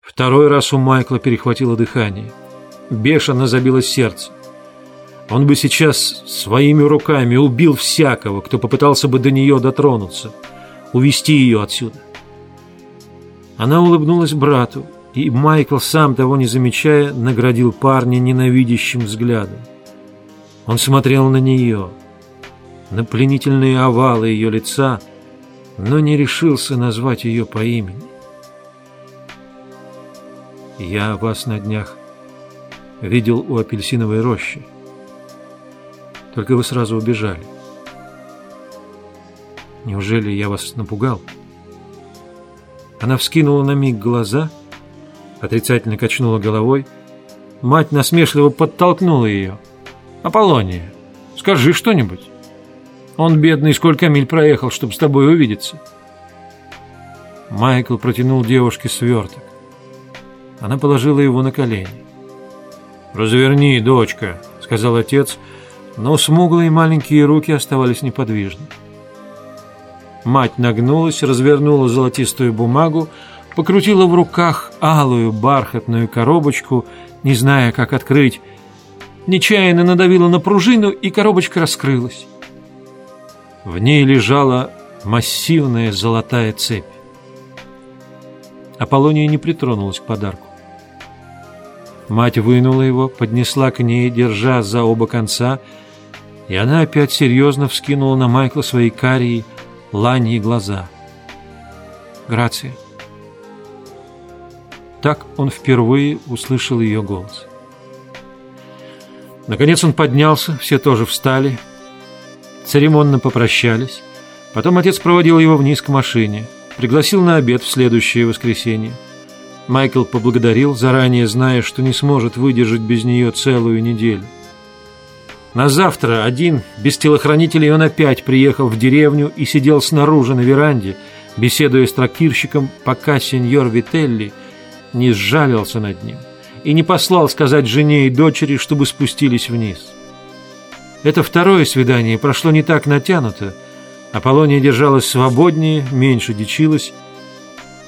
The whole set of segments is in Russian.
Второй раз у Майкла перехватило дыхание. Бешено забилось сердце. Он бы сейчас своими руками убил всякого, кто попытался бы до нее дотронуться, увести ее отсюда. Она улыбнулась брату, и Майкл, сам того не замечая, наградил парня ненавидящим взглядом. Он смотрел на нее, на пленительные овалы ее лица, но не решился назвать ее по имени. «Я вас на днях видел у апельсиновой рощи. Только вы сразу убежали. Неужели я вас напугал?» Она вскинула на миг глаза, отрицательно качнула головой. Мать насмешливо подтолкнула ее. «Аполлония, скажи что-нибудь. Он, бедный, сколько миль проехал, чтобы с тобой увидеться». Майкл протянул девушке сверток. Она положила его на колени. «Разверни, дочка», — сказал отец, но смуглые маленькие руки оставались неподвижны. Мать нагнулась, развернула золотистую бумагу, покрутила в руках алую бархатную коробочку, не зная, как открыть. Нечаянно надавила на пружину, и коробочка раскрылась. В ней лежала массивная золотая цепь. Аполлония не притронулась к подарку. Мать вынула его, поднесла к ней, держа за оба конца, и она опять серьезно вскинула на Майкла свои карие, ланьи глаза. Грация. Так он впервые услышал ее голос. Наконец он поднялся, все тоже встали, церемонно попрощались. Потом отец проводил его вниз к машине, пригласил на обед в следующее воскресенье. Майкл поблагодарил, заранее зная, что не сможет выдержать без нее целую неделю. На завтра один без телохранителей он опять приехал в деревню и сидел снаружи на веранде, беседуя с трактирщиком, пока сеньор Вителли не сжалился над ним и не послал сказать жене и дочери, чтобы спустились вниз. Это второе свидание прошло не так натянуто, Аполлония держалась свободнее, меньше дичилась.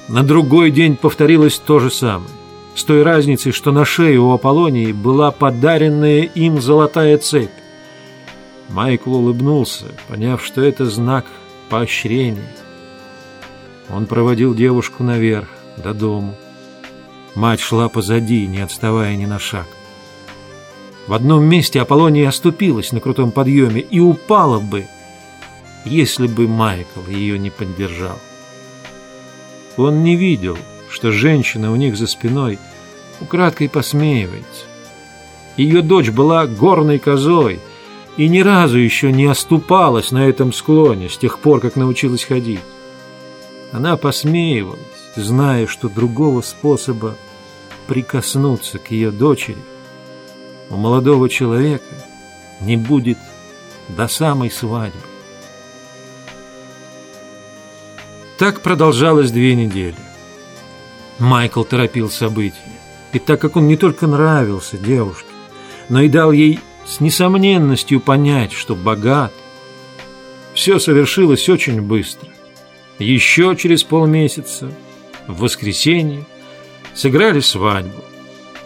На другой день повторилось то же самое с той разницей, что на шее у Аполлонии была подаренная им золотая цепь. Майкл улыбнулся, поняв, что это знак поощрения. Он проводил девушку наверх, до дому. Мать шла позади, не отставая ни на шаг. В одном месте Аполлония оступилась на крутом подъеме и упала бы, если бы Майкл ее не поддержал. Он не видел, что женщина у них за спиной украдкой посмеивается. Ее дочь была горной козой и ни разу еще не оступалась на этом склоне с тех пор, как научилась ходить. Она посмеивалась, зная, что другого способа прикоснуться к ее дочери у молодого человека не будет до самой свадьбы. Так продолжалось две недели. Майкл торопил события. И так как он не только нравился девушке, но и дал ей с несомненностью понять, что богат, все совершилось очень быстро. Еще через полмесяца, в воскресенье, сыграли свадьбу.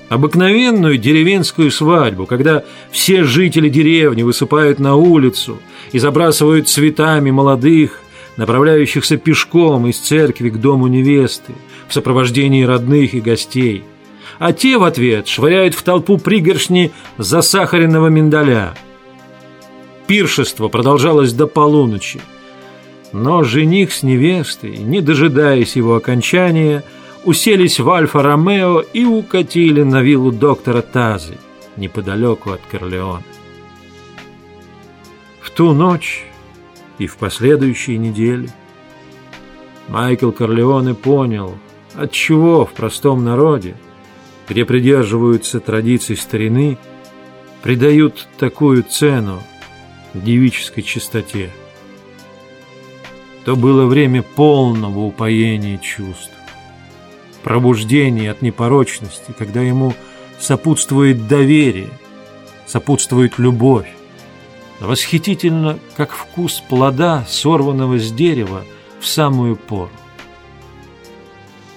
Обыкновенную деревенскую свадьбу, когда все жители деревни высыпают на улицу и забрасывают цветами молодых, направляющихся пешком из церкви к дому невесты в сопровождении родных и гостей, а те в ответ швыряют в толпу пригоршни засахаренного миндаля. Пиршество продолжалось до полуночи, но жених с невестой, не дожидаясь его окончания, уселись в Альфа-Ромео и укатили на виллу доктора Тазы, неподалеку от Корлеона. В ту ночь и в последующие недели. Майкл Корлеоне понял, отчего в простом народе, где придерживаются традиций старины, придают такую цену девической чистоте. То было время полного упоения чувств, пробуждения от непорочности, когда ему сопутствует доверие, сопутствует любовь, Восхитительно, как вкус плода, сорванного с дерева в самую пору.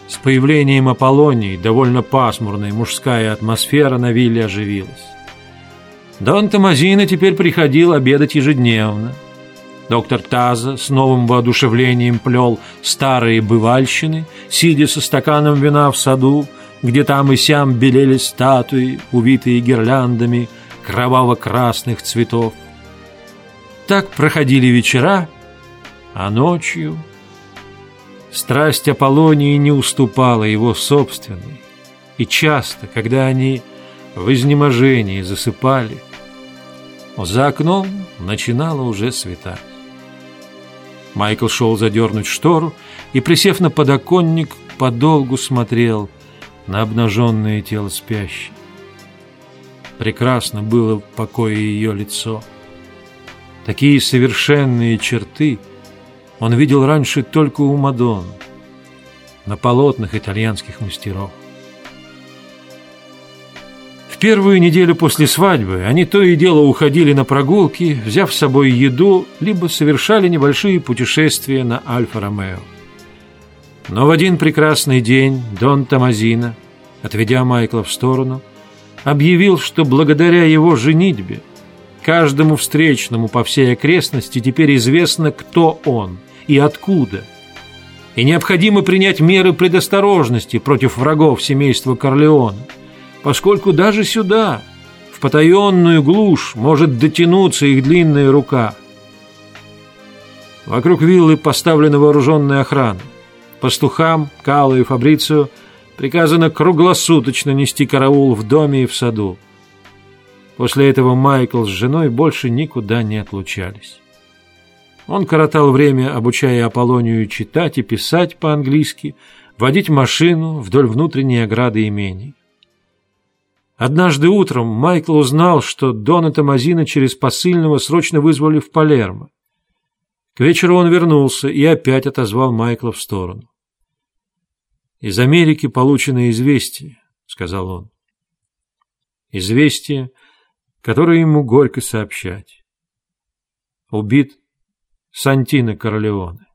С появлением Аполлонии довольно пасмурная мужская атмосфера на вилле оживилась. Дон Томазино теперь приходил обедать ежедневно. Доктор Таза с новым воодушевлением плел старые бывальщины, сидя со стаканом вина в саду, где там и сям белели статуи, увитые гирляндами кроваво-красных цветов. Так проходили вечера, а ночью Страсть Аполлонии не уступала его собственной, и часто, когда они в изнеможении засыпали, за окном начинало уже светать. Майкл шел задернуть штору и, присев на подоконник, подолгу смотрел на обнаженное тело спящей. Прекрасно было в покое ее лицо. Такие совершенные черты — он видел раньше только у Мадон, на полотнах итальянских мастеров. В первую неделю после свадьбы они то и дело уходили на прогулки, взяв с собой еду, либо совершали небольшие путешествия на Альфа-Ромео. Но в один прекрасный день Дон Томазино, отведя Майкла в сторону, объявил, что благодаря его женитьбе каждому встречному по всей окрестности теперь известно, кто он – и откуда. И необходимо принять меры предосторожности против врагов семейства Корлеона, поскольку даже сюда, в потаенную глушь, может дотянуться их длинная рука. Вокруг виллы поставлена вооруженная охрана. Пастухам, Калу и Фабрицию приказано круглосуточно нести караул в доме и в саду. После этого Майкл с женой больше никуда не отлучались. Он коротал время, обучая Аполлонию читать и писать по-английски, водить машину вдоль внутренней ограды имений. Однажды утром Майкл узнал, что Дона Томазина через посыльного срочно вызвали в Палермо. К вечеру он вернулся и опять отозвал Майкла в сторону. «Из Америки получено известие», — сказал он. «Известие, которое ему горько сообщать. Убит Сантино Корлеоне.